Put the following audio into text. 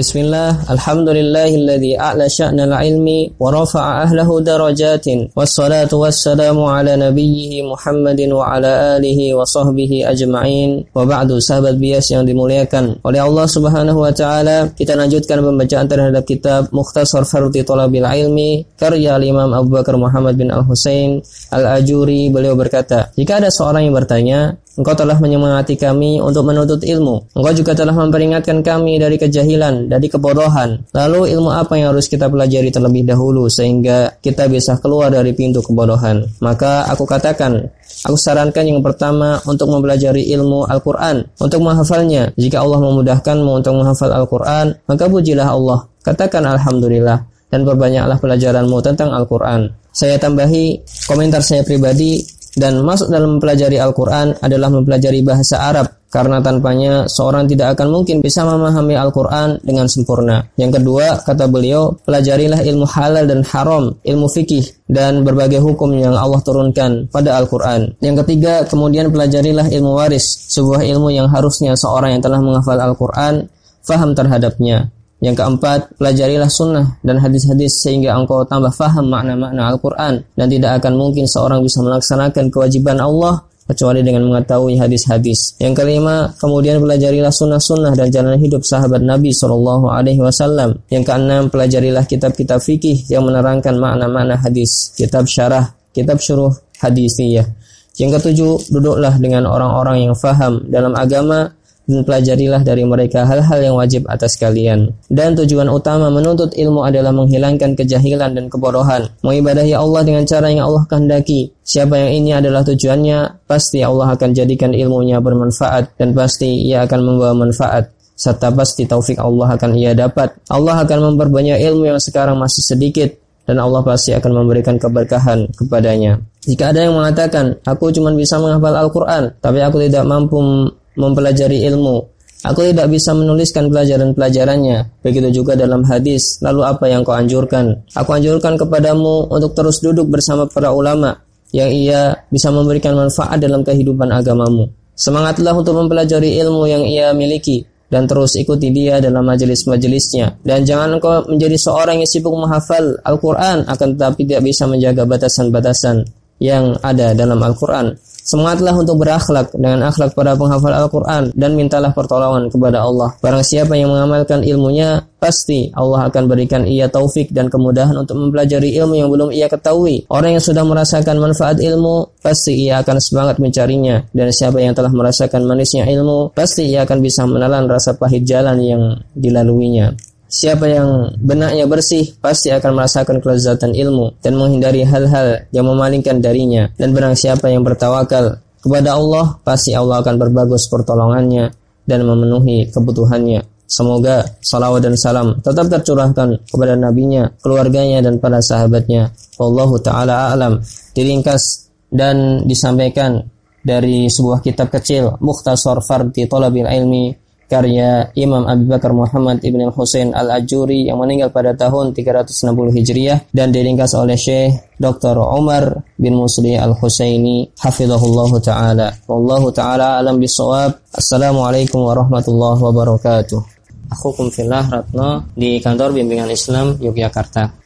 Bismillah, alhamdulillahilladzi a'la sya'nal ilmi wa rafa'a ahlahu darajatin. Wassalatu wassalamu ala nabiyhi Muhammadin wa ala alihi wa sahbihi ajma'in. Wa ba'du sahabat bias yang dimuliakan. Oleh Allah Subhanahu wa taala kita lanjutkan pembacaan terhadap kitab Mukhtasar Farti Thalabil Ilmi karya Imam Abu Bakar Muhammad bin Al-Husain Al-Ajuri. Beliau berkata jika ada seorang yang bertanya Engkau telah menyemangati kami untuk menuntut ilmu. Engkau juga telah memperingatkan kami dari kejahilan, dari kebodohan. Lalu ilmu apa yang harus kita pelajari terlebih dahulu sehingga kita bisa keluar dari pintu kebodohan? Maka aku katakan, Aku sarankan yang pertama untuk mempelajari ilmu Al-Quran, untuk menghafalnya. Jika Allah memudahkanmu untuk menghafal Al-Quran, maka pujilah Allah. Katakan Alhamdulillah dan perbanyaklah pelajaranmu tentang Al-Quran. Saya tambahi komentar saya pribadi dan masuk dalam mempelajari Al-Quran adalah mempelajari bahasa Arab karena tanpanya seorang tidak akan mungkin bisa memahami Al-Quran dengan sempurna. Yang kedua, kata beliau, pelajarilah ilmu halal dan haram, ilmu fikih, dan berbagai hukum yang Allah turunkan pada Al-Quran. Yang ketiga, kemudian pelajarilah ilmu waris, sebuah ilmu yang harusnya seorang yang telah menghafal Al-Quran faham terhadapnya. Yang keempat, pelajarilah sunnah dan hadis-hadis sehingga engkau tambah faham makna-makna Al-Quran dan tidak akan mungkin seorang bisa melaksanakan kewajiban Allah kecuali dengan mengetahui hadis-hadis. Yang kelima, kemudian pelajarilah sunnah-sunnah dan jalan hidup sahabat Nabi Shallallahu Alaihi Wasallam. Yang keenam, pelajarilah kitab-kitab fikih yang menerangkan makna-makna hadis, kitab syarah, kitab syuruh hadisiyah. Yang ketujuh, duduklah dengan orang-orang yang faham dalam agama dan pelajarilah dari mereka hal-hal yang wajib atas kalian. Dan tujuan utama menuntut ilmu adalah menghilangkan kejahilan dan kebodohan, mengibadahi Allah dengan cara yang Allah kehendaki. Siapa yang ini adalah tujuannya, pasti Allah akan jadikan ilmunya bermanfaat dan pasti ia akan membawa manfaat serta pasti taufik Allah akan ia dapat. Allah akan memperbanyak ilmu yang sekarang masih sedikit dan Allah pasti akan memberikan keberkahan kepadanya. Jika ada yang mengatakan, aku cuma bisa menghafal Al-Quran, tapi aku tidak mampu mempelajari ilmu. Aku tidak bisa menuliskan pelajaran-pelajarannya. Begitu juga dalam hadis. Lalu apa yang kau anjurkan? Aku anjurkan kepadamu untuk terus duduk bersama para ulama yang ia bisa memberikan manfaat dalam kehidupan agamamu. Semangatlah untuk mempelajari ilmu yang ia miliki dan terus ikuti dia dalam majelis-majelisnya. Dan jangan engkau menjadi seorang yang sibuk menghafal Al-Quran akan tetapi tidak bisa menjaga batasan-batasan yang ada dalam Al-Quran. Semangatlah untuk berakhlak dengan akhlak para penghafal Al-Quran dan mintalah pertolongan kepada Allah. Barang siapa yang mengamalkan ilmunya, pasti Allah akan berikan ia taufik dan kemudahan untuk mempelajari ilmu yang belum ia ketahui. Orang yang sudah merasakan manfaat ilmu, pasti ia akan semangat mencarinya. Dan siapa yang telah merasakan manisnya ilmu, pasti ia akan bisa menelan rasa pahit jalan yang dilaluinya. Siapa yang benaknya bersih pasti akan merasakan kelezatan ilmu dan menghindari hal-hal yang memalingkan darinya. Dan barang siapa yang bertawakal kepada Allah, pasti Allah akan berbagus pertolongannya dan memenuhi kebutuhannya. Semoga salawat dan salam tetap tercurahkan kepada nabinya, keluarganya dan para sahabatnya. Wallahu taala alam. Diringkas dan disampaikan dari sebuah kitab kecil Mukhtasar Fardi Talabil Ilmi karya Imam Abu Bakar Muhammad Ibn Husain Al-Ajuri yang meninggal pada tahun 360 Hijriah dan diringkas oleh Syekh Dr. Umar bin Musli Al-Husaini hafizahullah taala. Wallahu taala alam bisawab. Assalamualaikum warahmatullahi wabarakatuh. Aku fillah Ratno di kantor bimbingan Islam Yogyakarta.